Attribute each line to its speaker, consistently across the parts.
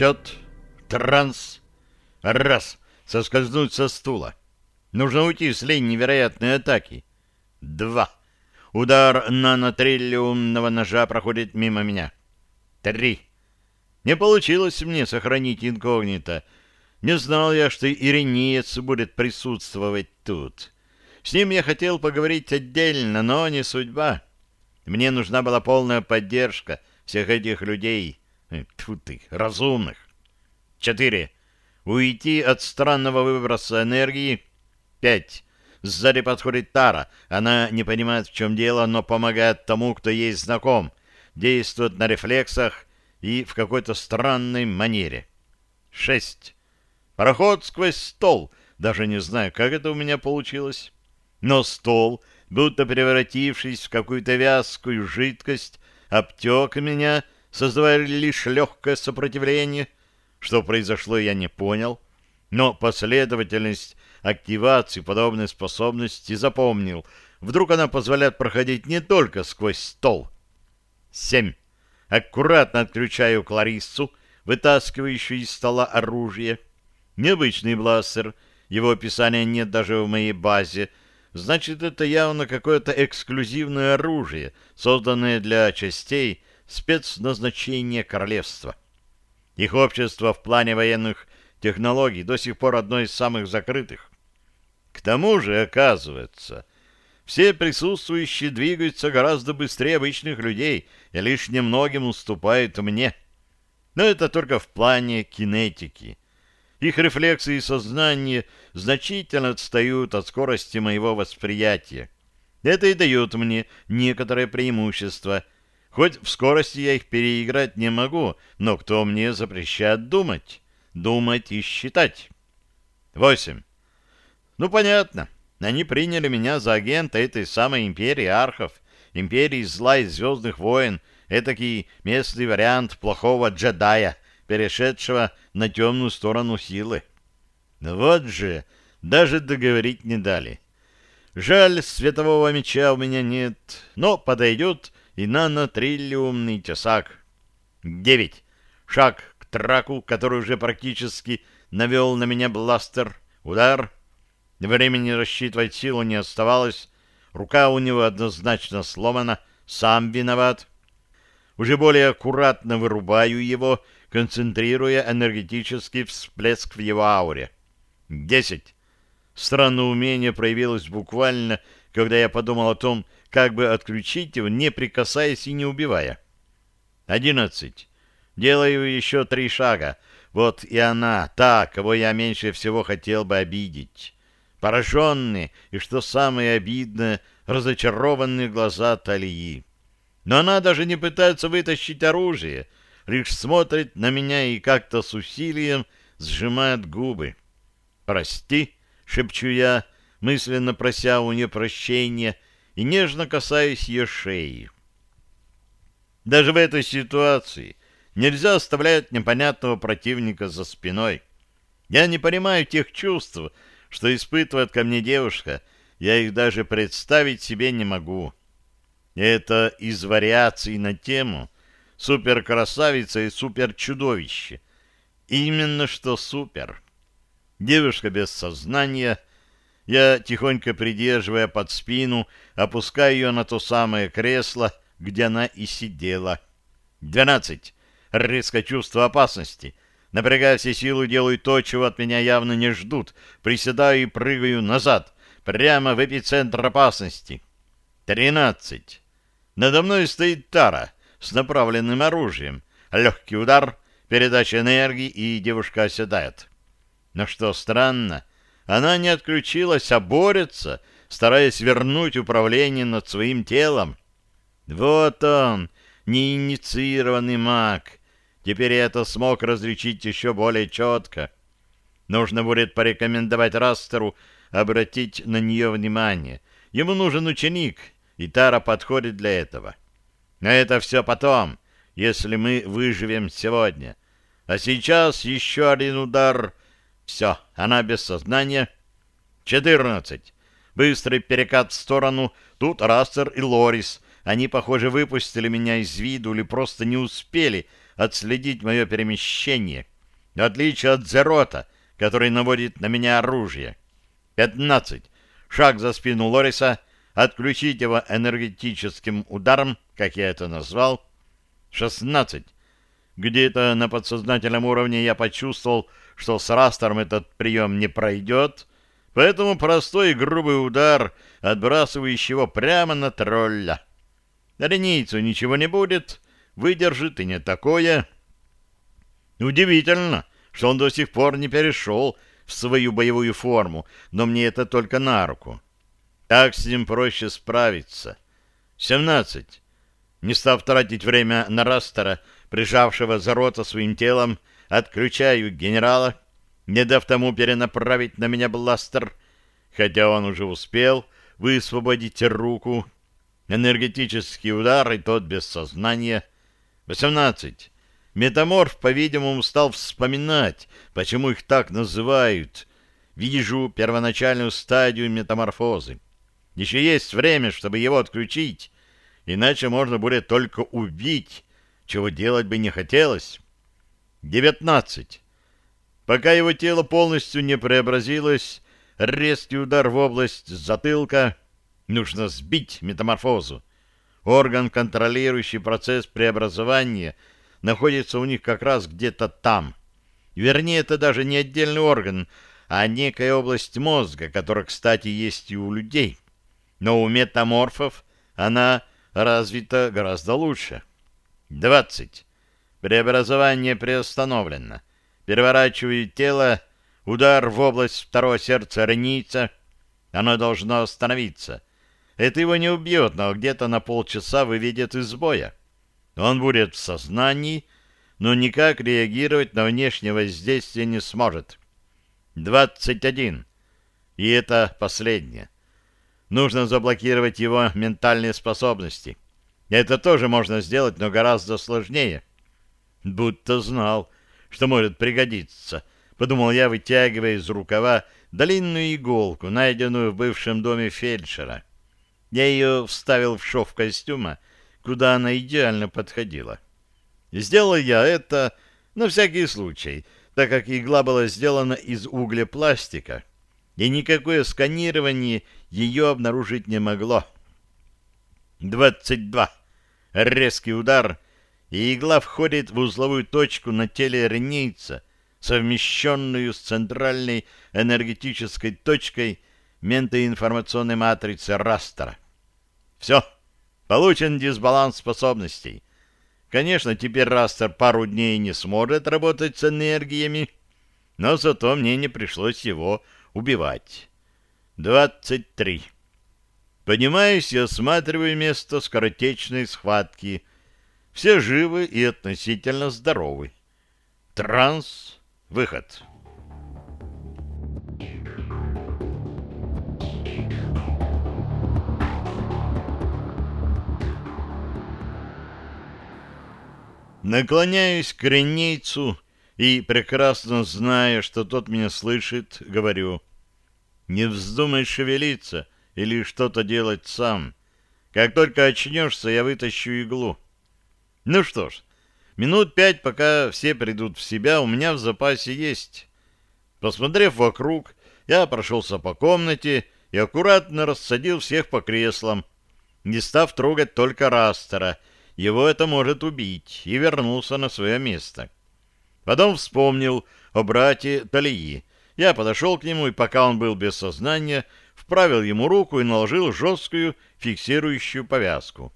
Speaker 1: Отсчет. Транс. Раз. Соскользнуть со стула. Нужно уйти с линии невероятной атаки. Два. Удар нанотриллиумного ножа проходит мимо меня. Три. Не получилось мне сохранить инкогнито. Не знал я, что Иринеец будет присутствовать тут. С ним я хотел поговорить отдельно, но не судьба. Мне нужна была полная поддержка всех этих людей. Тьфу ты, разумных. Четыре. Уйти от странного выброса энергии. Пять. Сзади подходит Тара. Она не понимает, в чем дело, но помогает тому, кто ей знаком. Действует на рефлексах и в какой-то странной манере. Шесть. Проход сквозь стол. Даже не знаю, как это у меня получилось. Но стол, будто превратившись в какую-то вязкую жидкость, обтек меня, создавая лишь легкое сопротивление. Что произошло, я не понял. Но последовательность активации подобной способности запомнил. Вдруг она позволяет проходить не только сквозь стол. Семь. Аккуратно отключаю Клариссу, вытаскивающую из стола оружие. Необычный бластер. Его описания нет даже в моей базе. Значит, это явно какое-то эксклюзивное оружие, созданное для частей спецназначения королевства. Их общество в плане военных технологий до сих пор одно из самых закрытых. К тому же, оказывается, все присутствующие двигаются гораздо быстрее обычных людей и лишь немногим уступают мне. Но это только в плане кинетики. Их рефлексы и сознание значительно отстают от скорости моего восприятия. Это и дает мне некоторое преимущество. Хоть в скорости я их переиграть не могу, но кто мне запрещает думать? Думать и считать. Восемь. Ну, понятно. Они приняли меня за агента этой самой империи архов, империи зла и звездных войн, этакий местный вариант плохого джедая — перешедшего на темную сторону силы. Вот же, даже договорить не дали. Жаль, светового меча у меня нет, но подойдет и нанотриллиумный тесак. Девять. Шаг к траку, который уже практически навел на меня бластер. Удар. Времени рассчитывать силу не оставалось. Рука у него однозначно сломана. Сам виноват. Уже более аккуратно вырубаю его концентрируя энергетический всплеск в его ауре. Десять. Странное умение проявилось буквально, когда я подумал о том, как бы отключить его, не прикасаясь и не убивая. Одиннадцать. Делаю еще три шага. Вот и она, та, кого я меньше всего хотел бы обидеть. Пораженные и, что самое обидное, разочарованные глаза Талии. Но она даже не пытается вытащить оружие — лишь смотрит на меня и как-то с усилием сжимает губы. «Прости», — шепчу я, мысленно прося у нее прощения и нежно касаясь ее шеи. Даже в этой ситуации нельзя оставлять непонятного противника за спиной. Я не понимаю тех чувств, что испытывает ко мне девушка, я их даже представить себе не могу. Это из вариаций на тему, суперкрасавица и суперчудовище. Именно что супер. Девушка без сознания. Я, тихонько придерживая под спину, опускаю ее на то самое кресло, где она и сидела. Двенадцать. Резко чувство опасности. Напрягая все силы, делаю то, чего от меня явно не ждут. Приседаю и прыгаю назад, прямо в эпицентр опасности. Тринадцать. Надо мной стоит Тара — с направленным оружием. Легкий удар, передача энергии, и девушка оседает. Но что странно, она не отключилась, а борется, стараясь вернуть управление над своим телом. Вот он, неинициированный маг. Теперь это смог различить еще более четко. Нужно будет порекомендовать Растеру обратить на нее внимание. Ему нужен ученик, и Тара подходит для этого. Но это все потом, если мы выживем сегодня. А сейчас еще один удар. Все, она без сознания. Четырнадцать. Быстрый перекат в сторону. Тут Растер и Лорис. Они, похоже, выпустили меня из виду или просто не успели отследить мое перемещение. в отличие от Зерота, который наводит на меня оружие. 15. Шаг за спину Лориса, отключить его энергетическим ударом, как я это назвал. 16. Где-то на подсознательном уровне я почувствовал, что с Растером этот прием не пройдет, поэтому простой и грубый удар, отбрасывающий его прямо на тролля. Ленийцу ничего не будет, выдержит и не такое. Удивительно, что он до сих пор не перешел в свою боевую форму, но мне это только на руку. Так с ним проще справиться. 17. Не став тратить время на Растера, прижавшего за рота своим телом, отключаю генерала, не дав тому перенаправить на меня бластер, хотя он уже успел высвободить руку. Энергетический удар, и тот без сознания. 18. Метаморф, по-видимому, стал вспоминать, почему их так называют. Вижу первоначальную стадию метаморфозы. Еще есть время, чтобы его отключить, иначе можно будет только убить, чего делать бы не хотелось. 19. Пока его тело полностью не преобразилось, резкий удар в область затылка, нужно сбить метаморфозу. Орган, контролирующий процесс преобразования, находится у них как раз где-то там. Вернее, это даже не отдельный орган, а некая область мозга, которая, кстати, есть и у людей. Но у метаморфов она развита гораздо лучше. 20. Преобразование приостановлено. Переворачивает тело, удар в область второго сердца ранится. Оно должно остановиться. Это его не убьет, но где-то на полчаса выведет из боя. Он будет в сознании, но никак реагировать на внешнее воздействие не сможет. 21. И это последнее. Нужно заблокировать его ментальные способности. Это тоже можно сделать, но гораздо сложнее. Будто знал, что может пригодиться, подумал я, вытягивая из рукава длинную иголку, найденную в бывшем доме фельдшера. Я ее вставил в шов костюма, куда она идеально подходила. Сделал я это на всякий случай, так как игла была сделана из углепластика, и никакое сканирование ее обнаружить не могло. «Двадцать два!» Резкий удар, и игла входит в узловую точку на теле ренейца, совмещенную с центральной энергетической точкой ментоинформационной матрицы растера. Все, получен дисбаланс способностей. Конечно, теперь растер пару дней не сможет работать с энергиями, но зато мне не пришлось его убивать. Двадцать три. Поднимаюсь и осматриваю место скоротечной схватки. Все живы и относительно здоровы. Транс. Выход. Наклоняюсь к ренейцу и, прекрасно зная, что тот меня слышит, говорю, «Не вздумай шевелиться, или что-то делать сам. Как только очнешься, я вытащу иглу. Ну что ж, минут пять, пока все придут в себя, у меня в запасе есть. Посмотрев вокруг, я прошелся по комнате и аккуратно рассадил всех по креслам, не став трогать только Растера, его это может убить, и вернулся на свое место. Потом вспомнил о брате Талии. Я подошел к нему, и пока он был без сознания, вправил ему руку и наложил жесткую фиксирующую повязку.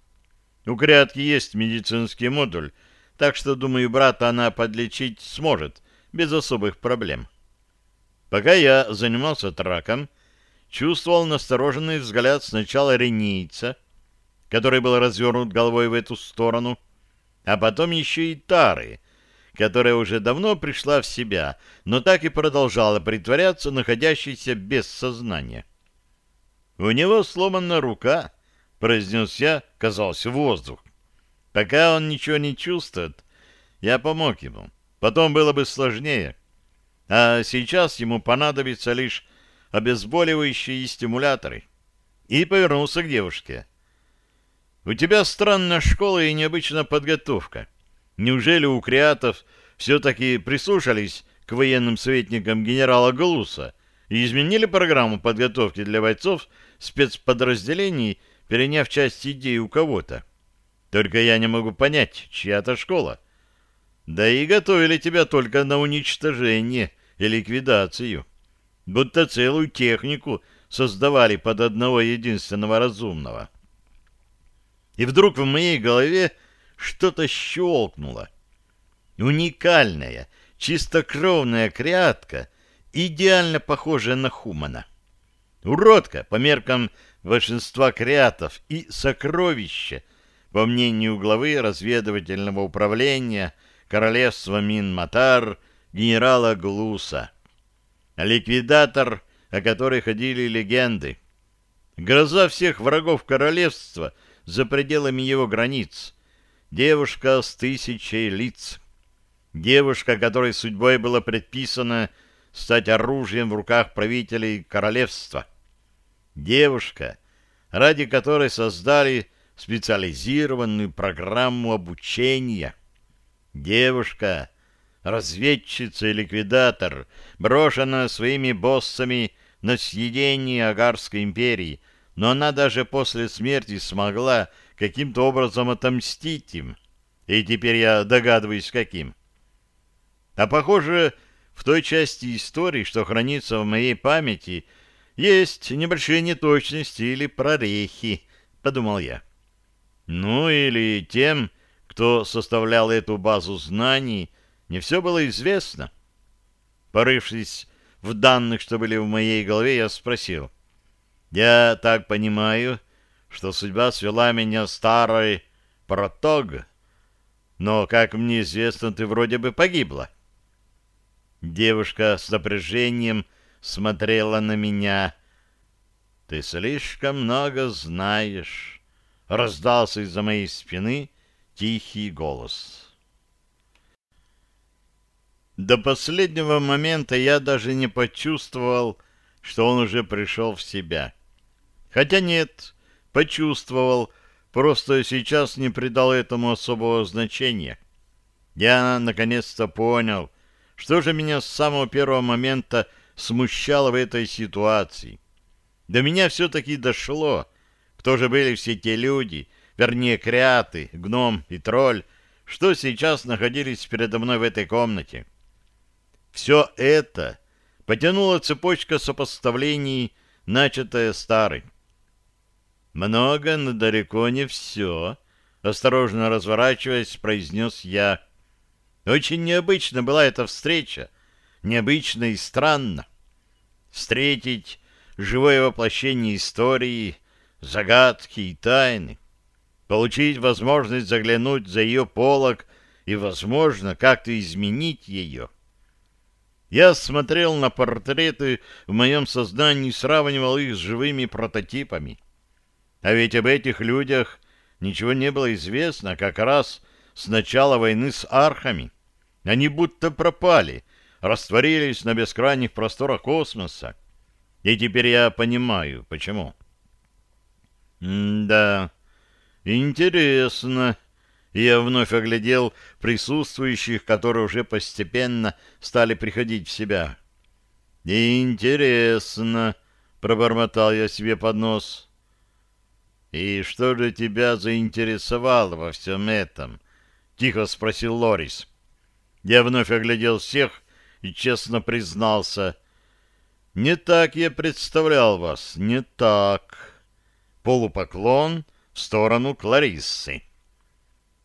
Speaker 1: У крятки есть медицинский модуль, так что, думаю, брата она подлечить сможет, без особых проблем. Пока я занимался траком, чувствовал настороженный взгляд сначала ренийца, который был развернут головой в эту сторону, а потом еще и Тары, которая уже давно пришла в себя, но так и продолжала притворяться находящейся без сознания. «У него сломана рука», — произнес я, казался воздух. «Пока он ничего не чувствует, я помог ему. Потом было бы сложнее. А сейчас ему понадобится лишь обезболивающие стимуляторы». И повернулся к девушке. «У тебя странная школа и необычная подготовка. Неужели у креатов все-таки прислушались к военным советникам генерала Галуса и изменили программу подготовки для бойцов спецподразделений, переняв часть идей у кого-то. Только я не могу понять, чья это школа. Да и готовили тебя только на уничтожение и ликвидацию. Будто целую технику создавали под одного единственного разумного. И вдруг в моей голове что-то щелкнуло. Уникальная, чистокровная крятка, идеально похожая на Хумана. Уродка по меркам большинства креатов и сокровище, по мнению главы разведывательного управления королевства Минматар генерала Глуса. Ликвидатор, о которой ходили легенды. Гроза всех врагов королевства за пределами его границ. Девушка с тысячей лиц. Девушка, которой судьбой было предписано стать оружием в руках правителей королевства. Девушка, ради которой создали специализированную программу обучения. Девушка, разведчица и ликвидатор, брошена своими боссами на съедение Агарской империи, но она даже после смерти смогла каким-то образом отомстить им. И теперь я догадываюсь, каким. А похоже, в той части истории, что хранится в моей памяти, есть небольшие неточности или прорехи, подумал я. Ну или тем, кто составлял эту базу знаний, не все было известно. Порывшись в данных, что были в моей голове, я спросил. «Я так понимаю, что судьба свела меня старой протог, но, как мне известно, ты вроде бы погибла». Девушка с напряжением смотрела на меня. «Ты слишком много знаешь», — раздался из-за моей спины тихий голос. До последнего момента я даже не почувствовал, что он уже пришел в себя. Хотя нет, почувствовал, просто сейчас не придал этому особого значения. Я наконец-то понял, что же меня с самого первого момента смущало в этой ситуации. До меня все-таки дошло, кто же были все те люди, вернее, кряты, гном и тролль, что сейчас находились передо мной в этой комнате. Все это потянула цепочка сопоставлений, начатая старой. «Много, но далеко не все», — осторожно разворачиваясь, произнес я. Очень необычно была эта встреча, необычно и странно. Встретить живое воплощение истории, загадки и тайны, получить возможность заглянуть за ее полог и, возможно, как-то изменить ее. Я смотрел на портреты в моем сознании и сравнивал их с живыми прототипами. А ведь об этих людях ничего не было известно как раз с начала войны с архами. Они будто пропали, растворились на бескрайних просторах космоса. И теперь я понимаю, почему. Да, интересно. Я вновь оглядел присутствующих, которые уже постепенно стали приходить в себя. «Интересно», — пробормотал я себе под нос. «И что же тебя заинтересовало во всем этом?» — тихо спросил Лорис. Я вновь оглядел всех и честно признался. «Не так я представлял вас, не так». Полупоклон в сторону Клариссы.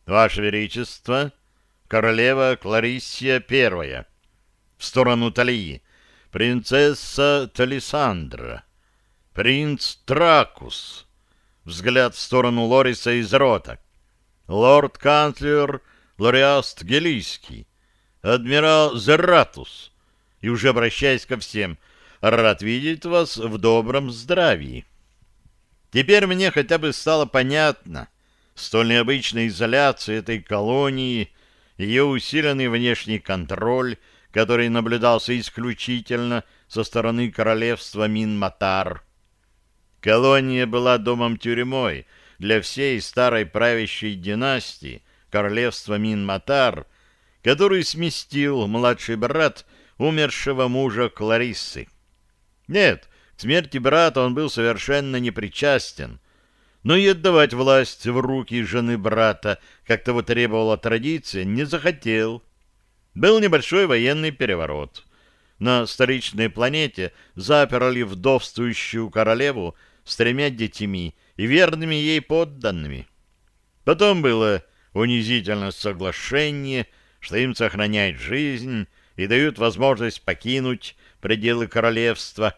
Speaker 1: «Ваше Величество, королева Клариссия Первая». В сторону Талии. «Принцесса Талисандра». «Принц Тракус». Взгляд в сторону Лориса из рота. «Лорд-канцлер Лориаст Гелийский» адмирал Зератус, и уже обращаясь ко всем, рад видеть вас в добром здравии. Теперь мне хотя бы стало понятно столь необычная изоляция этой колонии, ее усиленный внешний контроль, который наблюдался исключительно со стороны королевства Минматар. Колония была домом-тюрьмой для всей старой правящей династии королевства Минматар — который сместил младший брат умершего мужа Клариссы. Нет, к смерти брата он был совершенно непричастен, но и отдавать власть в руки жены брата, как того требовала традиция, не захотел. Был небольшой военный переворот. На столичной планете заперли вдовствующую королеву с тремя детьми и верными ей подданными. Потом было унизительное соглашение, что им сохраняет жизнь и дают возможность покинуть пределы королевства,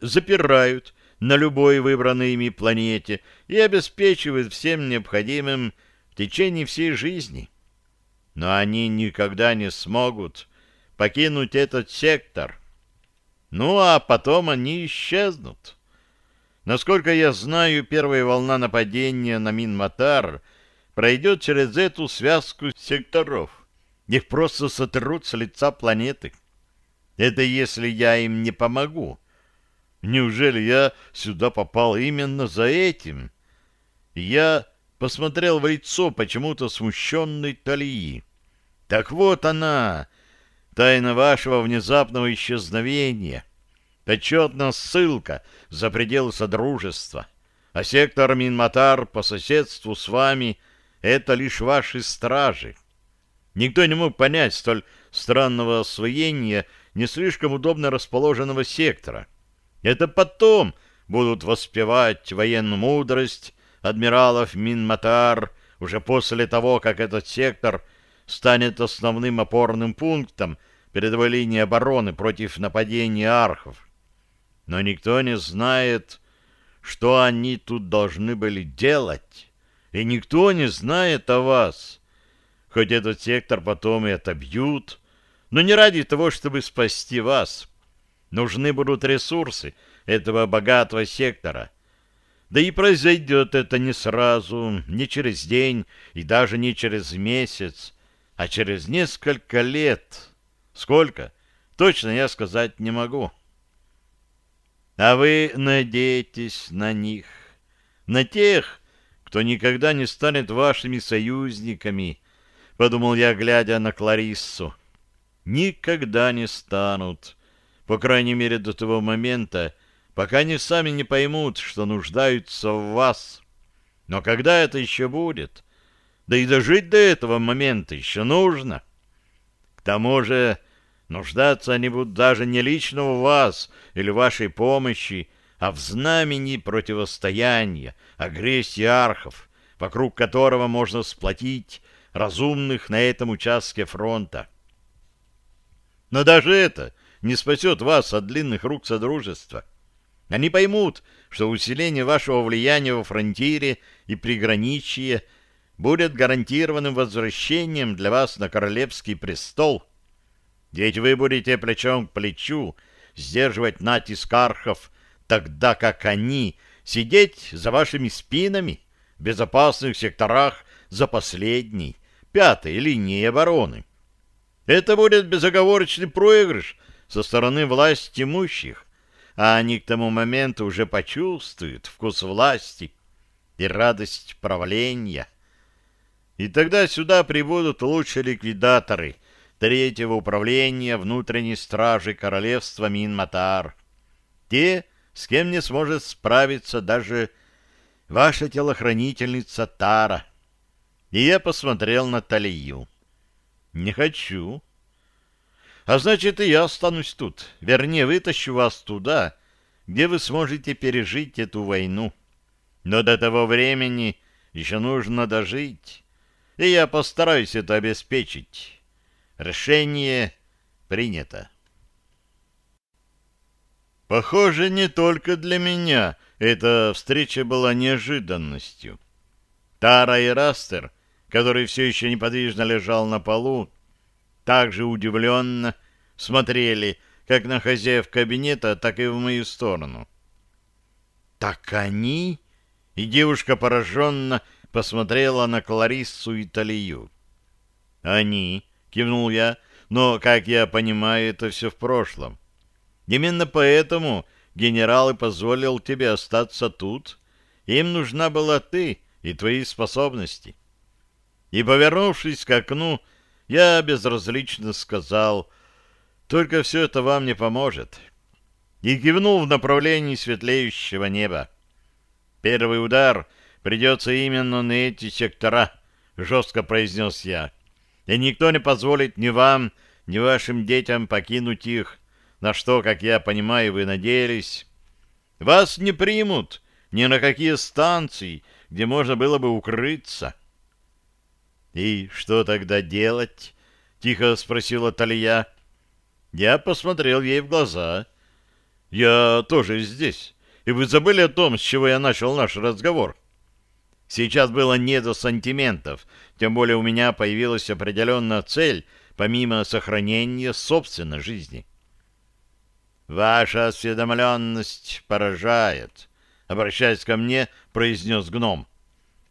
Speaker 1: запирают на любой выбранной ими планете и обеспечивают всем необходимым в течение всей жизни. Но они никогда не смогут покинуть этот сектор. Ну, а потом они исчезнут. Насколько я знаю, первая волна нападения на Минматар пройдет через эту связку секторов. Их просто сотрут с лица планеты. Это если я им не помогу. Неужели я сюда попал именно за этим? Я посмотрел в лицо почему-то смущенной Талии. Так вот она, тайна вашего внезапного исчезновения. Отчетная ссылка за пределы Содружества. А сектор Минматар по соседству с вами — это лишь ваши стражи. Никто не мог понять столь странного освоения не слишком удобно расположенного сектора — это потом будут воспевать военную мудрость адмиралов Минматар уже после того, как этот сектор станет основным опорным пунктом передовой линии обороны против нападения архов. Но никто не знает, что они тут должны были делать, и никто не знает о вас. Хоть этот сектор потом и отобьют, но не ради того, чтобы спасти вас. Нужны будут ресурсы этого богатого сектора. Да и произойдет это не сразу, не через день и даже не через месяц, а через несколько лет. Сколько? Точно я сказать не могу. А вы надеетесь на них, на тех, кто никогда не станет вашими союзниками, — подумал я, глядя на Клариссу. Никогда не станут по крайней мере до того момента, пока они сами не поймут, что нуждаются в вас. Но когда это еще будет? Да и дожить до этого момента еще нужно. К тому же нуждаться они будут даже не лично в вас или вашей помощи, а в знамени противостояния, агрессии архов, вокруг которого можно сплотить разумных на этом участке фронта. Но даже это не спасет вас от длинных рук Содружества. Они поймут, что усиление вашего влияния во фронтире и приграничье будет гарантированным возвращением для вас на королевский престол. Ведь вы будете плечом к плечу сдерживать натиск архов, тогда как они сидеть за вашими спинами в безопасных секторах за последней, пятой линией обороны. Это будет безоговорочный проигрыш со стороны власть имущих, а они к тому моменту уже почувствуют вкус власти и радость правления. И тогда сюда прибудут лучшие ликвидаторы третьего управления внутренней стражи королевства Минматар. Те, с кем не сможет справиться даже ваша телохранительница Тара. И я посмотрел на Талию. Не хочу, а значит, и я останусь тут. Вернее, вытащу вас туда, где вы сможете пережить эту войну. Но до того времени еще нужно дожить, и я постараюсь это обеспечить. Решение принято. Похоже, не только для меня эта встреча была неожиданностью. Тара и Растер, который все еще неподвижно лежал на полу, также удивленно смотрели как на хозяев кабинета, так и в мою сторону. «Так они?» И девушка пораженно посмотрела на Клариссу и Талию. «Они?» — кивнул я, «но, как я понимаю, это все в прошлом. Именно поэтому генерал и позволил тебе остаться тут. Им нужна была ты и твои способности». И, повернувшись к окну, я безразлично сказал, Только все это вам не поможет. И кивнул в направлении светлеющего неба. Первый удар придется именно на эти сектора, жестко произнес я. И никто не позволит ни вам, ни вашим детям покинуть их, на что, как я понимаю, вы надеялись. Вас не примут ни на какие станции, где можно было бы укрыться. «И что тогда делать?» — тихо спросила Талия. Я посмотрел ей в глаза. «Я тоже здесь, и вы забыли о том, с чего я начал наш разговор?» Сейчас было не до сантиментов, тем более у меня появилась определенная цель, помимо сохранения собственной жизни. «Ваша осведомленность поражает», — обращаясь ко мне, произнес гном.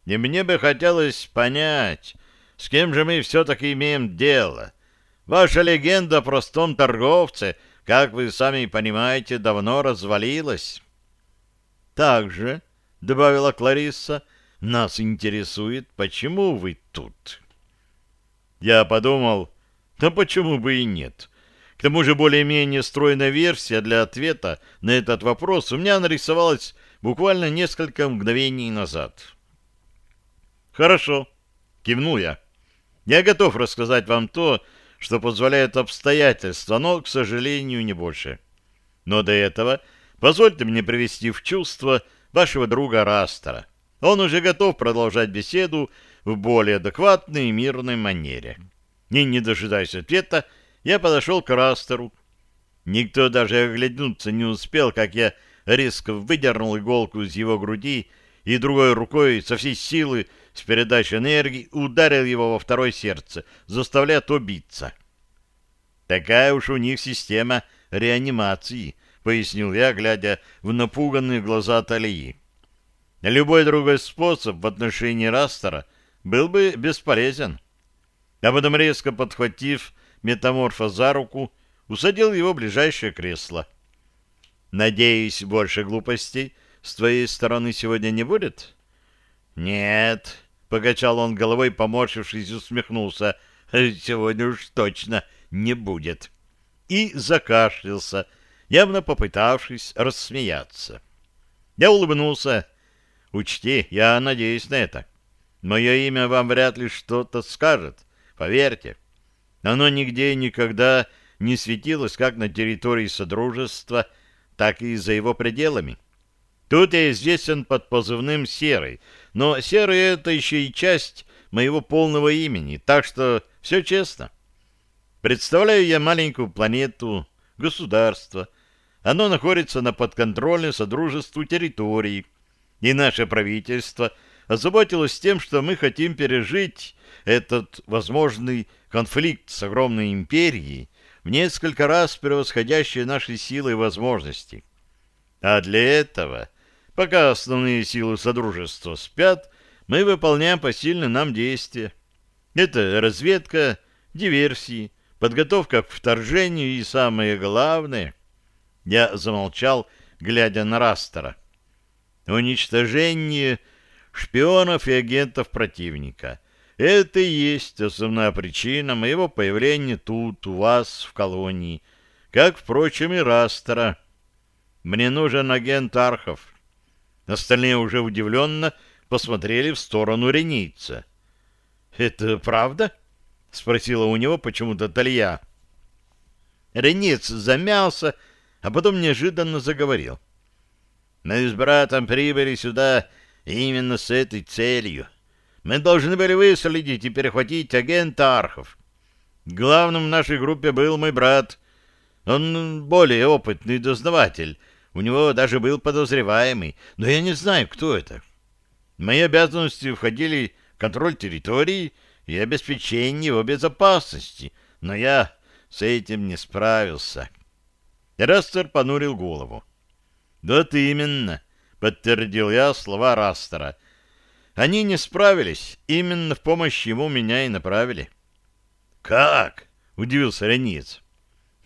Speaker 1: «И мне бы хотелось понять, с кем же мы все-таки имеем дело. Ваша легенда о простом торговце, как вы сами понимаете, давно развалилась». «Также», — добавила Кларисса, — «нас интересует, почему вы тут». Я подумал, да почему бы и нет. К тому же более-менее стройная версия для ответа на этот вопрос у меня нарисовалась буквально несколько мгновений назад. «Хорошо», — кивнул я. «Я готов рассказать вам то, что позволяет обстоятельства, но, к сожалению, не больше. Но до этого позвольте мне привести в чувство вашего друга Растера. Он уже готов продолжать беседу в более адекватной и мирной манере». И, не дожидаясь ответа, я подошел к Растеру. Никто даже оглянуться не успел, как я резко выдернул иголку из его груди и другой рукой со всей силы с передачей энергии ударил его во второе сердце, заставляя то биться. «Такая уж у них система реанимации», — пояснил я, глядя в напуганные глаза Талии. «Любой другой способ в отношении Растера был бы бесполезен». А потом, резко подхватив метаморфа за руку, усадил его в ближайшее кресло. «Надеюсь, больше глупостей с твоей стороны сегодня не будет?» «Нет», — покачал он головой, поморщившись, усмехнулся. «Сегодня уж точно не будет». И закашлялся, явно попытавшись рассмеяться. Я улыбнулся. «Учти, я надеюсь на это. Мое имя вам вряд ли что-то скажет». Поверьте, оно нигде и никогда не светилось как на территории Содружества, так и за его пределами. Тут я известен под позывным «Серый», но «Серый» — это еще и часть моего полного имени, так что все честно. Представляю я маленькую планету, государство. Оно находится на подконтрольной Содружеству территории, и наше правительство озаботилось тем, что мы хотим пережить этот возможный конфликт с огромной империей в несколько раз превосходящие наши силы и возможности. А для этого, пока основные силы Содружества спят, мы выполняем посильные нам действия. Это разведка, диверсии, подготовка к вторжению и, самое главное, я замолчал, глядя на Растера, уничтожение шпионов и агентов противника — это и есть основная причина моего появления тут, у вас, в колонии, как, впрочем, и Растера. Мне нужен агент Архов. Остальные уже удивленно посмотрели в сторону Реница. — Это правда? — спросила у него почему-то Талья. Рениц замялся, а потом неожиданно заговорил. — Мы с братом прибыли сюда именно с этой целью. Мы должны были выследить и перехватить агента Архов. Главным в нашей группе был мой брат. Он более опытный дознаватель. У него даже был подозреваемый. Но я не знаю, кто это. В мои обязанности входили контроль территории и обеспечение его безопасности. Но я с этим не справился. Растер понурил голову. «Вот именно», — подтвердил я слова Растера. Они не справились, именно в помощь ему меня и направили. «Как?» — удивился Рениц.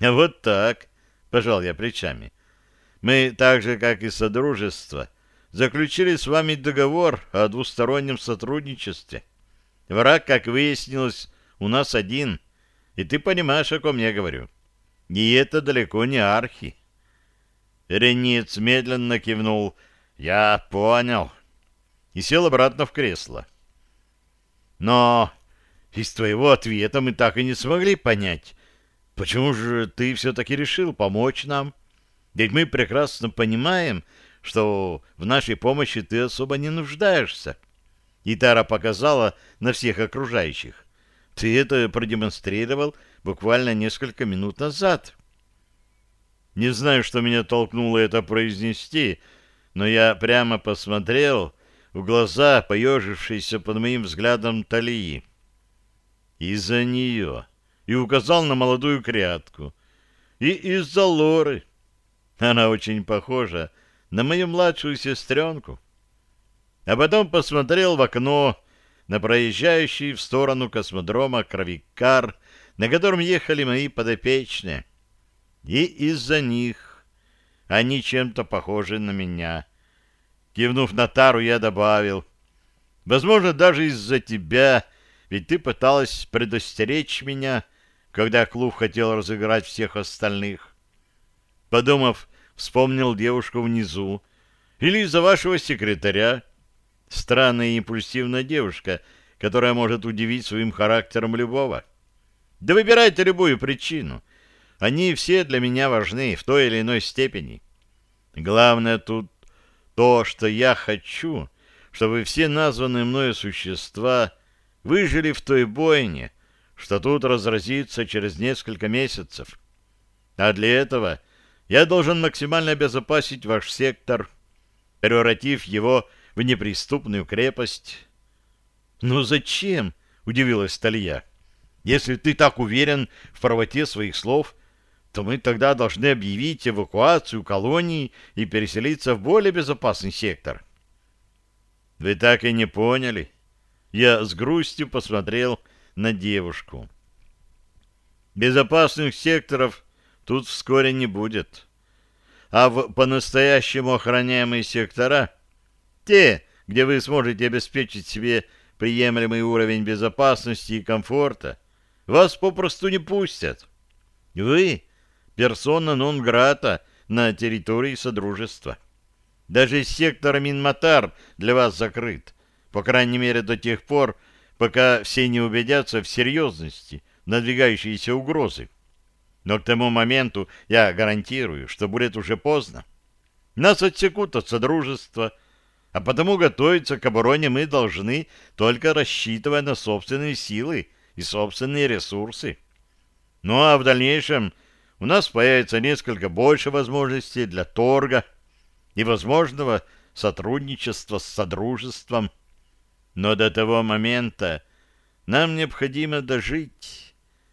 Speaker 1: «А вот так», — пожал я плечами. «Мы, так же, как и Содружество, заключили с вами договор о двустороннем сотрудничестве. Враг, как выяснилось, у нас один, и ты понимаешь, о ком я говорю. И это далеко не архи. Ренец медленно кивнул. «Я понял». И сел обратно в кресло. «Но из твоего ответа мы так и не смогли понять, почему же ты все-таки решил помочь нам? Ведь мы прекрасно понимаем, что в нашей помощи ты особо не нуждаешься». И Тара показала на всех окружающих. Ты это продемонстрировал буквально несколько минут назад. Не знаю, что меня толкнуло это произнести, но я прямо посмотрел в глаза, поежившиеся под моим взглядом Талии. Из-за нее. И указал на молодую крятку. И из-за Лоры. Она очень похожа на мою младшую сестренку. А потом посмотрел в окно на проезжающий в сторону космодрома кровикар, на котором ехали мои подопечные. И из-за них они чем-то похожи на меня. Кивнув на тару, я добавил. Возможно, даже из-за тебя, ведь ты пыталась предостеречь меня, когда клуб хотел разыграть всех остальных. Подумав, вспомнил девушку внизу. Или из-за вашего секретаря. Странная и импульсивная девушка, которая может удивить своим характером любого. Да выбирайте любую причину. Они все для меня важны в той или иной степени. Главное тут то, что я хочу, чтобы все названные мною существа выжили в той бойне, что тут разразится через несколько месяцев. А для этого я должен максимально обезопасить ваш сектор, превратив его в неприступную крепость. — Но зачем? — удивилась Талья. — Если ты так уверен в правоте своих слов, то мы тогда должны объявить эвакуацию колонии и переселиться в более безопасный сектор. Вы так и не поняли. Я с грустью посмотрел на девушку. Безопасных секторов тут вскоре не будет. А в по-настоящему охраняемые сектора, те, где вы сможете обеспечить себе приемлемый уровень безопасности и комфорта, вас попросту не пустят. Вы персона нон-грата на территории Содружества. Даже сектор Минматар для вас закрыт, по крайней мере до тех пор, пока все не убедятся в серьезности надвигающейся угрозы. Но к тому моменту я гарантирую, что будет уже поздно. Нас отсекут от Содружества, а потому готовиться к обороне мы должны, только рассчитывая на собственные силы и собственные ресурсы. Ну а в дальнейшем у нас появится несколько больше возможностей для торга и возможного сотрудничества с Содружеством. Но до того момента нам необходимо дожить.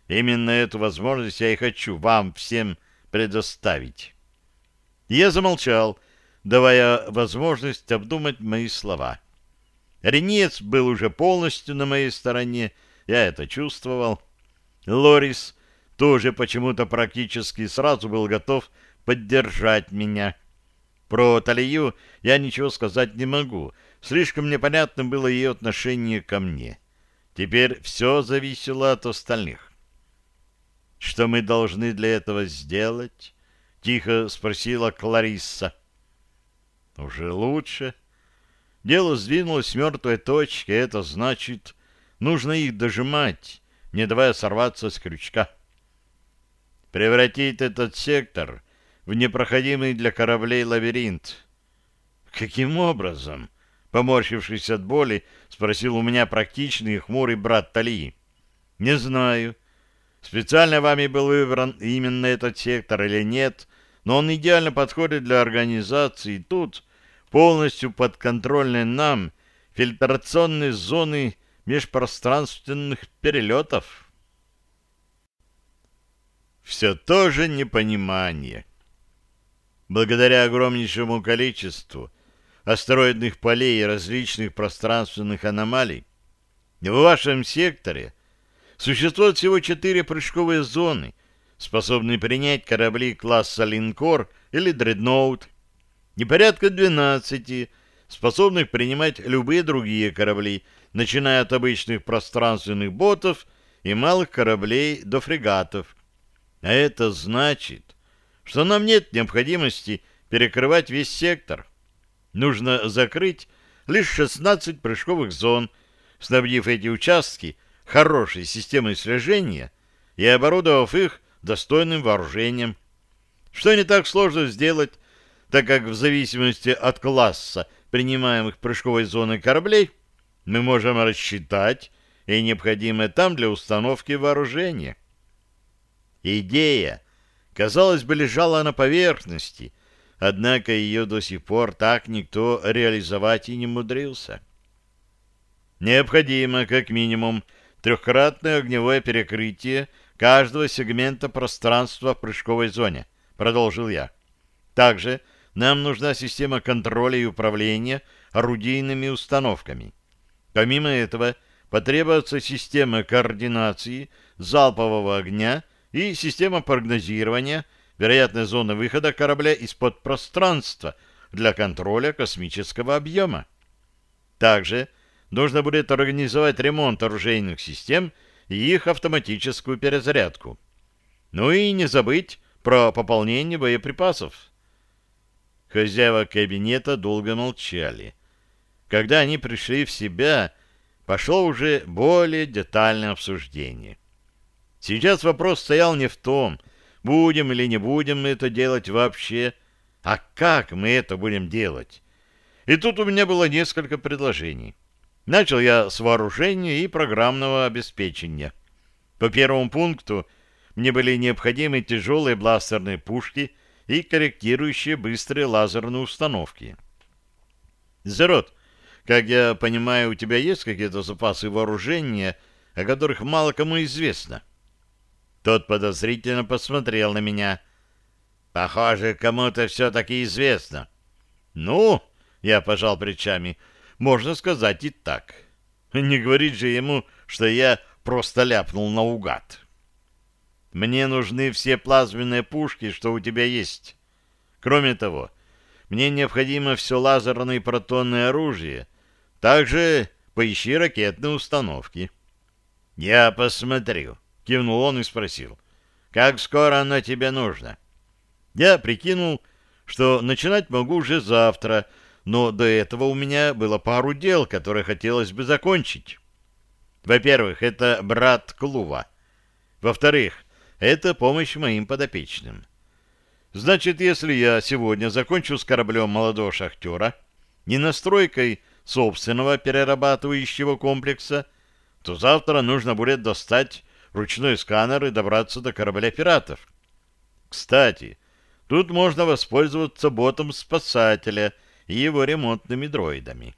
Speaker 1: Именно эту возможность я и хочу вам всем предоставить. я замолчал, давая возможность обдумать мои слова. Ренец был уже полностью на моей стороне, я это чувствовал. Лорис тоже почему-то практически сразу был готов поддержать меня. Про Талию я ничего сказать не могу. Слишком непонятно было ее отношение ко мне. Теперь все зависело от остальных. «Что мы должны для этого сделать?» — тихо спросила Кларисса. «Уже лучше. Дело сдвинулось с мертвой точки, это значит, нужно их дожимать, не давая сорваться с крючка» превратить этот сектор в непроходимый для кораблей лабиринт. Каким образом? Поморщившись от боли, спросил у меня практичный и хмурый брат Талии. Не знаю. Специально вами был выбран именно этот сектор или нет, но он идеально подходит для организации тут, полностью подконтрольной нам, фильтрационной зоны межпространственных перелетов все то же непонимание. Благодаря огромнейшему количеству астероидных полей и различных пространственных аномалий, в вашем секторе существует всего четыре прыжковые зоны, способные принять корабли класса линкор или дредноут, и порядка 12, способных принимать любые другие корабли, начиная от обычных пространственных ботов и малых кораблей до фрегатов А это значит, что нам нет необходимости перекрывать весь сектор. Нужно закрыть лишь 16 прыжковых зон, снабдив эти участки хорошей системой слежения и оборудовав их достойным вооружением, что не так сложно сделать, так как в зависимости от класса принимаемых прыжковой зоны кораблей мы можем рассчитать и необходимое там для установки вооружения. Идея, казалось бы, лежала на поверхности, однако ее до сих пор так никто реализовать и не мудрился. Необходимо, как минимум, трехкратное огневое перекрытие каждого сегмента пространства в прыжковой зоне, продолжил я. Также нам нужна система контроля и управления орудийными установками. Помимо этого, потребуется система координации залпового огня и система прогнозирования вероятной зоны выхода корабля из-под пространства для контроля космического объема. Также нужно будет организовать ремонт оружейных систем и их автоматическую перезарядку. Ну и не забыть про пополнение боеприпасов. Хозяева кабинета долго молчали. Когда они пришли в себя, пошло уже более детальное обсуждение. Сейчас вопрос стоял не в том, будем или не будем мы это делать вообще, а как мы это будем делать. И тут у меня было несколько предложений. Начал я с вооружения и программного обеспечения. По первому пункту мне были необходимы тяжелые бластерные пушки и корректирующие быстрые лазерные установки. Зерот, как я понимаю, у тебя есть какие-то запасы вооружения, о которых мало кому известно? — тот подозрительно посмотрел на меня. Похоже, кому-то все-таки известно. Ну, я пожал плечами, можно сказать и так. Не говорить же ему, что я просто ляпнул наугад. Мне нужны все плазменные пушки, что у тебя есть. Кроме того, мне необходимо все лазерное и протонное оружие. Также поищи ракетные установки. Я посмотрю. Кивнул он и спросил. «Как скоро оно тебе нужно?» Я прикинул, что начинать могу уже завтра, но до этого у меня было пару дел, которые хотелось бы закончить. Во-первых, это брат Клува. Во-вторых, это помощь моим подопечным. Значит, если я сегодня закончу с кораблем молодого шахтера, не настройкой собственного перерабатывающего комплекса, то завтра нужно будет достать ручной сканер и добраться до корабля пиратов. Кстати, тут можно воспользоваться ботом спасателя и его ремонтными дроидами.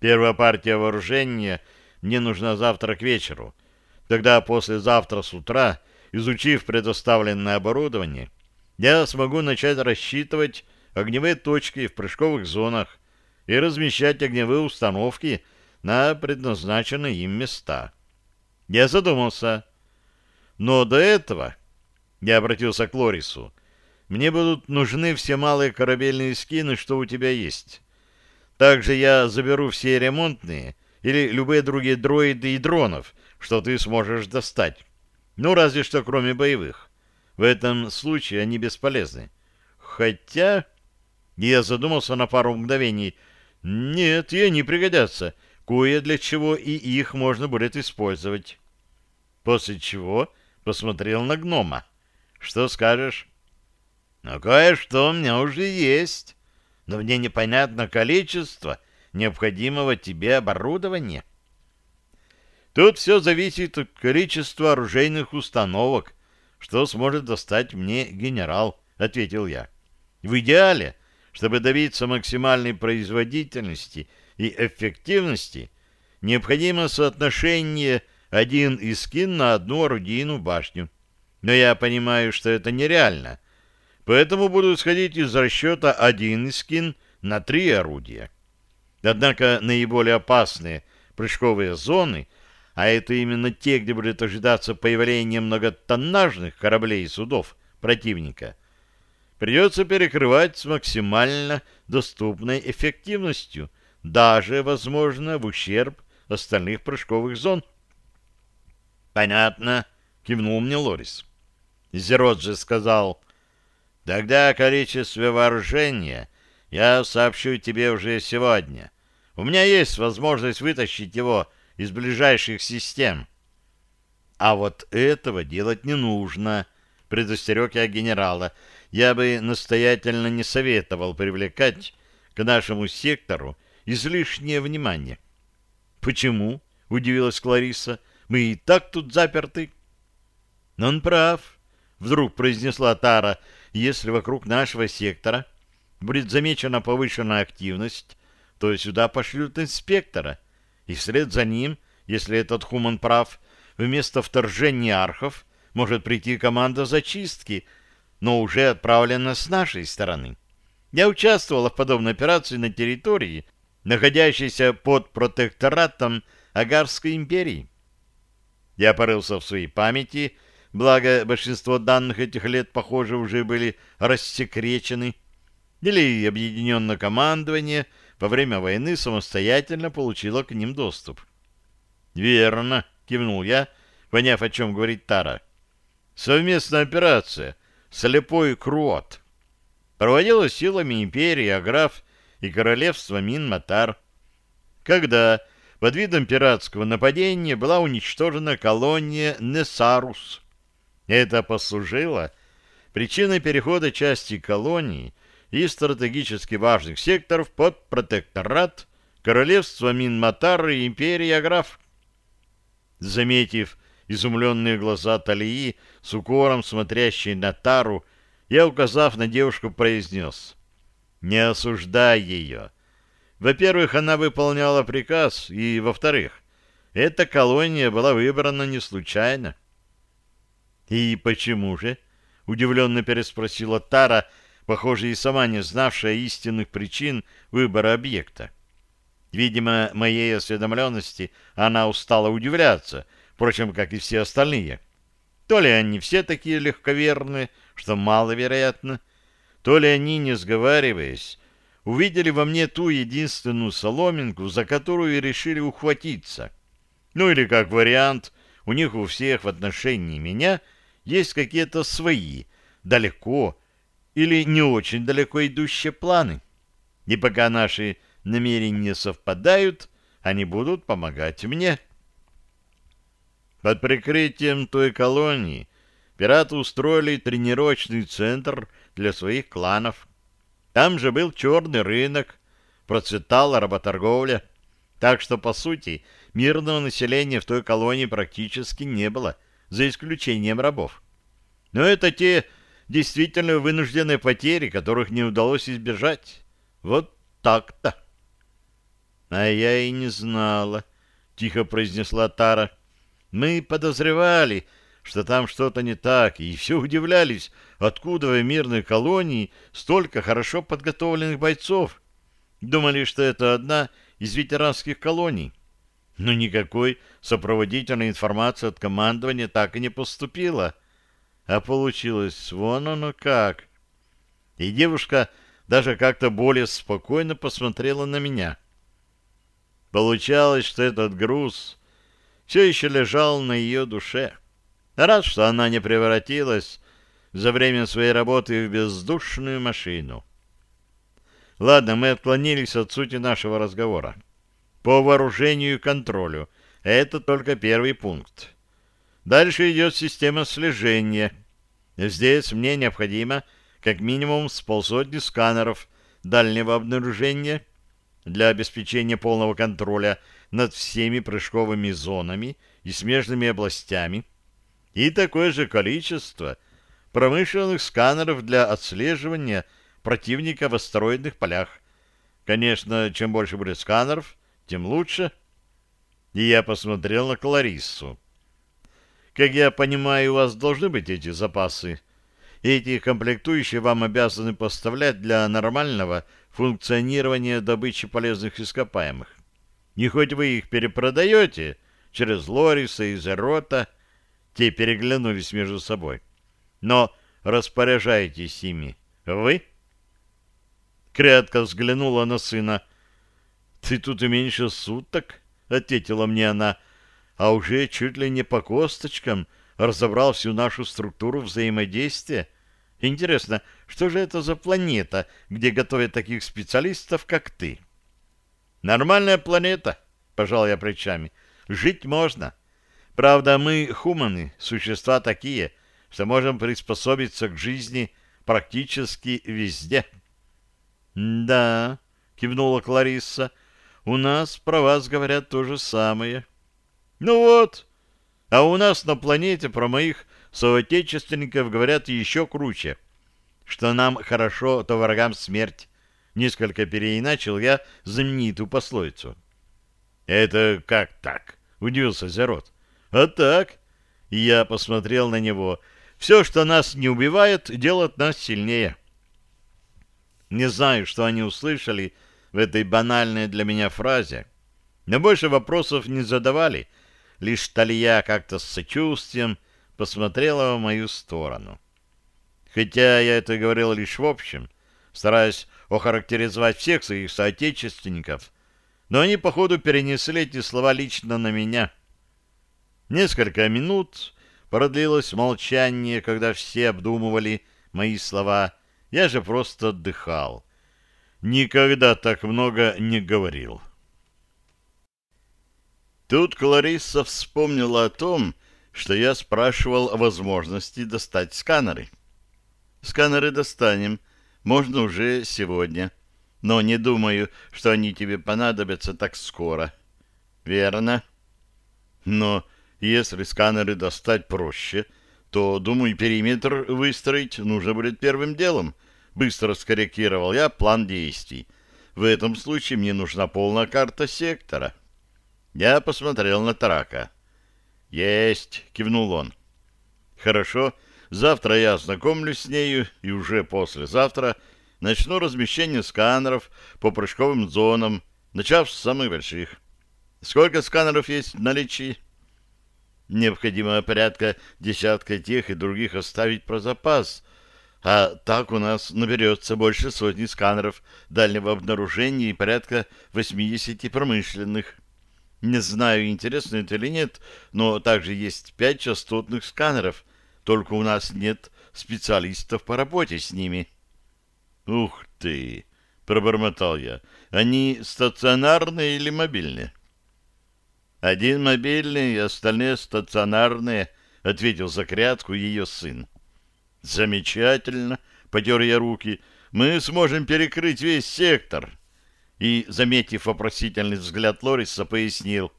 Speaker 1: Первая партия вооружения мне нужна завтра к вечеру. Тогда послезавтра с утра, изучив предоставленное оборудование, я смогу начать рассчитывать огневые точки в прыжковых зонах и размещать огневые установки на предназначенные им места. Я задумался. Но до этого, я обратился к Лорису, мне будут нужны все малые корабельные скины, что у тебя есть. Также я заберу все ремонтные или любые другие дроиды и дронов, что ты сможешь достать. Ну, разве что кроме боевых. В этом случае они бесполезны. Хотя... Я задумался на пару мгновений. Нет, и они пригодятся кое для чего и их можно будет использовать. После чего посмотрел на гнома. Что скажешь? Ну, кое-что у меня уже есть, но мне непонятно количество необходимого тебе оборудования. Тут все зависит от количества оружейных установок, что сможет достать мне генерал, — ответил я. В идеале, чтобы добиться максимальной производительности — и эффективности необходимо соотношение один искин на одну орудийную башню. Но я понимаю, что это нереально, поэтому буду исходить из расчета один искин на три орудия. Однако наиболее опасные прыжковые зоны, а это именно те, где будет ожидаться появление многотоннажных кораблей и судов противника, придется перекрывать с максимально доступной эффективностью – даже, возможно, в ущерб остальных прыжковых зон. «Понятно», — кивнул мне Лорис. Зероджи сказал. Тогда о количестве вооружения я сообщу тебе уже сегодня. У меня есть возможность вытащить его из ближайших систем. А вот этого делать не нужно, предостерег я генерала. Я бы настоятельно не советовал привлекать к нашему сектору излишнее внимание. Почему? удивилась Клариса. Мы и так тут заперты. Но он прав, вдруг произнесла Тара. Если вокруг нашего сектора будет замечена повышенная активность, то сюда пошлют инспектора, и вслед за ним, если этот хуман прав, вместо вторжения архов может прийти команда зачистки, но уже отправлена с нашей стороны. Я участвовала в подобной операции на территории, находящейся под протекторатом Агарской империи. Я порылся в своей памяти, благо большинство данных этих лет, похоже, уже были рассекречены, или объединенное командование во время войны самостоятельно получило к ним доступ. «Верно», — кивнул я, поняв, о чем говорит Тара. «Совместная операция «Слепой Круот» проводилась силами империи Аграф и королевства Мин-Матар, когда под видом пиратского нападения была уничтожена колония Несарус. Это послужило причиной перехода части колонии из стратегически важных секторов под протекторат королевства Минматар и империи Аграф. Заметив изумленные глаза Талии с укором смотрящей на Тару, я, указав на девушку, произнес «Не осуждай ее». Во-первых, она выполняла приказ, и, во-вторых, эта колония была выбрана не случайно. «И почему же?» — удивленно переспросила Тара, похоже, и сама не знавшая истинных причин выбора объекта. Видимо, моей осведомленности она устала удивляться, впрочем, как и все остальные. То ли они все такие легковерные, что маловероятно, то ли они, не сговариваясь, увидели во мне ту единственную соломинку, за которую и решили ухватиться. Ну или, как вариант, у них у всех в отношении меня — есть какие-то свои, далеко или не очень далеко идущие планы. И пока наши намерения совпадают, они будут помогать мне. Под прикрытием той колонии пираты устроили тренировочный центр для своих кланов. Там же был черный рынок, процветала работорговля, так что, по сути, мирного населения в той колонии практически не было — за исключением рабов. Но это те действительно вынужденные потери, которых не удалось избежать. Вот так-то. — А я и не знала, — тихо произнесла Тара. — Мы подозревали, что там что-то не так, и все удивлялись, откуда в мирной колонии столько хорошо подготовленных бойцов. Думали, что это одна из ветеранских колоний. Но никакой сопроводительной информации от командования так и не поступило. А получилось вон оно как. И девушка даже как-то более спокойно посмотрела на меня. Получалось, что этот груз все еще лежал на ее душе. Рад, что она не превратилась за время своей работы в бездушную машину. Ладно, мы отклонились от сути нашего разговора по вооружению и контролю. Это только первый пункт. Дальше идет система слежения. Здесь мне необходимо как минимум с полсотни сканеров дальнего обнаружения для обеспечения полного контроля над всеми прыжковыми зонами и смежными областями и такое же количество промышленных сканеров для отслеживания противника в астероидных полях. Конечно, чем больше будет сканеров, тем лучше. И я посмотрел на Клариссу. Как я понимаю, у вас должны быть эти запасы. Эти комплектующие вам обязаны поставлять для нормального функционирования добычи полезных ископаемых. Не хоть вы их перепродаете через Лориса и Зерота, те переглянулись между собой, но распоряжаетесь ими вы? Крятка взглянула на сына — «Ты тут и меньше суток», — ответила мне она, — «а уже чуть ли не по косточкам разобрал всю нашу структуру взаимодействия. Интересно, что же это за планета, где готовят таких специалистов, как ты? Нормальная планета, пожал я плечами. Жить можно. Правда, мы, хуманы, существа такие, что можем приспособиться к жизни практически везде. «Да», — кивнула Кларисса, — «у нас про вас говорят то же самое». «Ну вот, а у нас на планете про моих соотечественников говорят еще круче, что нам хорошо, то врагам смерть». Несколько переиначил я знаменитую пословицу. «Это как так?» — удивился Зерот. «А так?» Я посмотрел на него. «Все, что нас не убивает, делает нас сильнее». Не знаю, что они услышали в этой банальной для меня фразе, но больше вопросов не задавали, лишь Талья как-то с сочувствием посмотрела в мою сторону. Хотя я это говорил лишь в общем, стараясь охарактеризовать всех своих соотечественников, но они, походу, перенесли эти слова лично на меня. Несколько минут продлилось молчание, когда все обдумывали мои слова — я же просто отдыхал. Никогда так много не говорил. Тут Кларисса вспомнила о том, что я спрашивал о возможности достать сканеры. Сканеры достанем, можно уже сегодня, но не думаю, что они тебе понадобятся так скоро. Верно? Но если сканеры достать проще, то, думаю, периметр выстроить нужно будет первым делом. Быстро скорректировал я план действий. В этом случае мне нужна полная карта сектора. Я посмотрел на Тарака. «Есть!» — кивнул он. «Хорошо. Завтра я ознакомлюсь с нею, и уже послезавтра начну размещение сканеров по прыжковым зонам, начав с самых больших. Сколько сканеров есть в наличии?» Необходимо порядка десятка тех и других оставить про запас, а так у нас наберется больше сотни сканеров дальнего обнаружения и порядка 80 промышленных. Не знаю, интересно это или нет, но также есть пять частотных сканеров, только у нас нет специалистов по работе с ними. «Ух ты!» — пробормотал я. «Они стационарные или мобильные?» «Один мобильный, остальные стационарные», — ответил за крятку ее сын. «Замечательно», — потер я руки, — «мы сможем перекрыть весь сектор». И, заметив вопросительный взгляд Лориса, пояснил.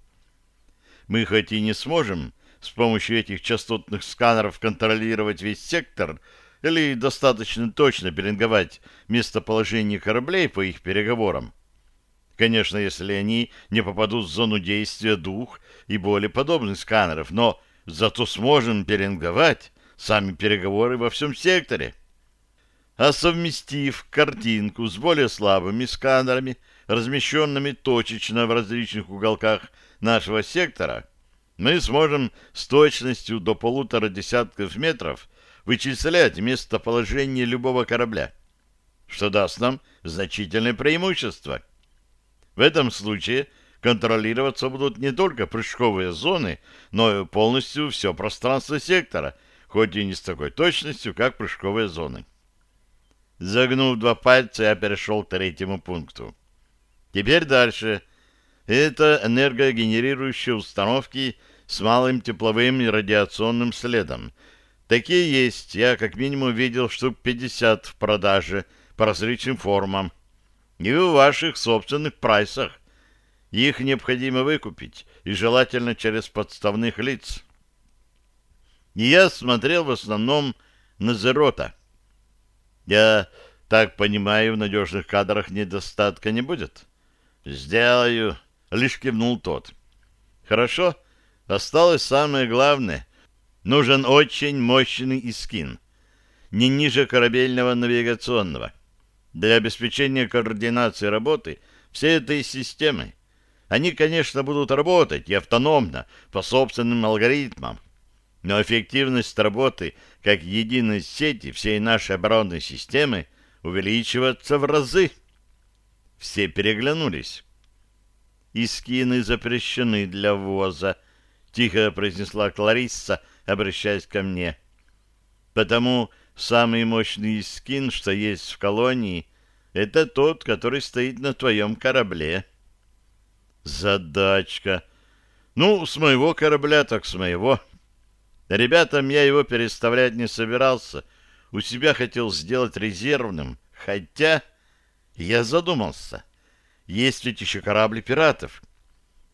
Speaker 1: «Мы хоть и не сможем с помощью этих частотных сканеров контролировать весь сектор или достаточно точно пеленговать местоположение кораблей по их переговорам, Конечно, если они не попадут в зону действия двух и более подобных сканеров, но зато сможем перенговать сами переговоры во всем секторе. А совместив картинку с более слабыми сканерами, размещенными точечно в различных уголках нашего сектора, мы сможем с точностью до полутора десятков метров вычислять местоположение любого корабля, что даст нам значительное преимущество — в этом случае контролироваться будут не только прыжковые зоны, но и полностью все пространство сектора, хоть и не с такой точностью, как прыжковые зоны. Загнув два пальца, я перешел к третьему пункту. Теперь дальше. Это энергогенерирующие установки с малым тепловым и радиационным следом. Такие есть. Я как минимум видел штук 50 в продаже по различным формам и в ваших собственных прайсах. Их необходимо выкупить, и желательно через подставных лиц. И я смотрел в основном на Зерота. Я так понимаю, в надежных кадрах недостатка не будет? Сделаю, лишь кивнул тот. Хорошо, осталось самое главное. Нужен очень мощный искин, не ниже корабельного навигационного для обеспечения координации работы всей этой системы. Они, конечно, будут работать и автономно, по собственным алгоритмам, но эффективность работы как единой сети всей нашей оборонной системы увеличивается в разы. Все переглянулись. Искины запрещены для ввоза, тихо произнесла Кларисса, обращаясь ко мне. Потому самый мощный скин, что есть в колонии, это тот, который стоит на твоем корабле. Задачка. Ну, с моего корабля, так с моего. Ребятам я его переставлять не собирался. У себя хотел сделать резервным. Хотя я задумался. Есть ведь еще корабли пиратов.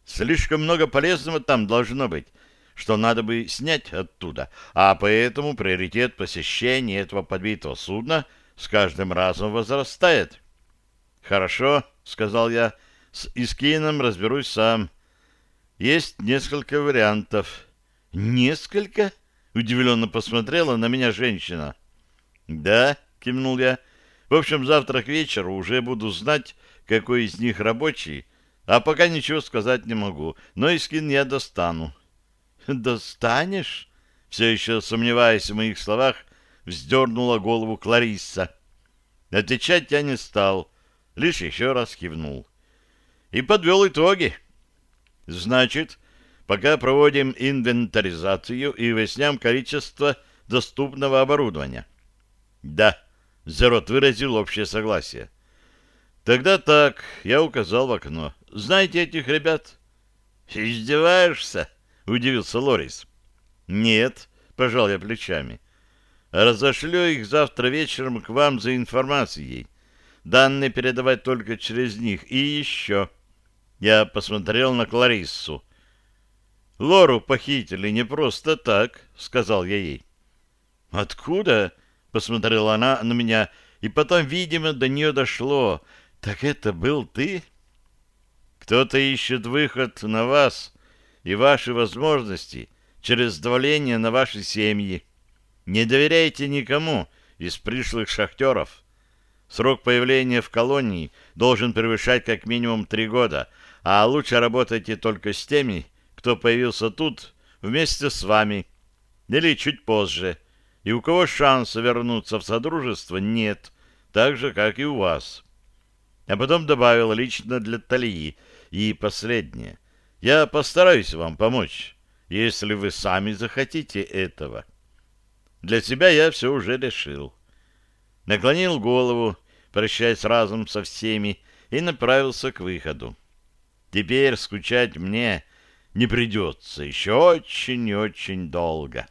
Speaker 1: Слишком много полезного там должно быть, что надо бы снять оттуда, а поэтому приоритет посещения этого подбитого судна с каждым разом возрастает. «Хорошо», — сказал я, — «с Искином разберусь сам. Есть несколько вариантов». «Несколько?» — удивленно посмотрела на меня женщина. «Да», — кивнул я, — «в общем, завтра к вечеру уже буду знать, какой из них рабочий, а пока ничего сказать не могу, но и скин я достану. «Достанешь?» Все еще сомневаясь в моих словах, вздернула голову Кларисса. Отвечать я не стал, лишь еще раз кивнул. И подвел итоги. Значит, пока проводим инвентаризацию и выясняем количество доступного оборудования. Да, Зерот выразил общее согласие. Тогда так, я указал в окно. Знаете этих ребят? Издеваешься? Удивился Лорис. Нет, пожал я плечами. Разошлю их завтра вечером к вам за информацией. Данные передавать только через них. И еще. Я посмотрел на Клариссу. Лору похитили не просто так, сказал я ей. Откуда? Посмотрела она на меня, и потом, видимо, до нее дошло. Так это был ты? Кто-то ищет выход на вас и ваши возможности через давление на ваши семьи. Не доверяйте никому из пришлых шахтеров. Срок появления в колонии должен превышать как минимум три года, а лучше работайте только с теми, кто появился тут вместе с вами или чуть позже, и у кого шанса вернуться в Содружество нет, так же, как и у вас. А потом добавил лично для Талии. И последнее. Я постараюсь вам помочь, если вы сами захотите этого. Для себя я все уже решил. Наклонил голову, прощаясь разом со всеми, и направился к выходу. Теперь скучать мне не придется еще очень-очень долго.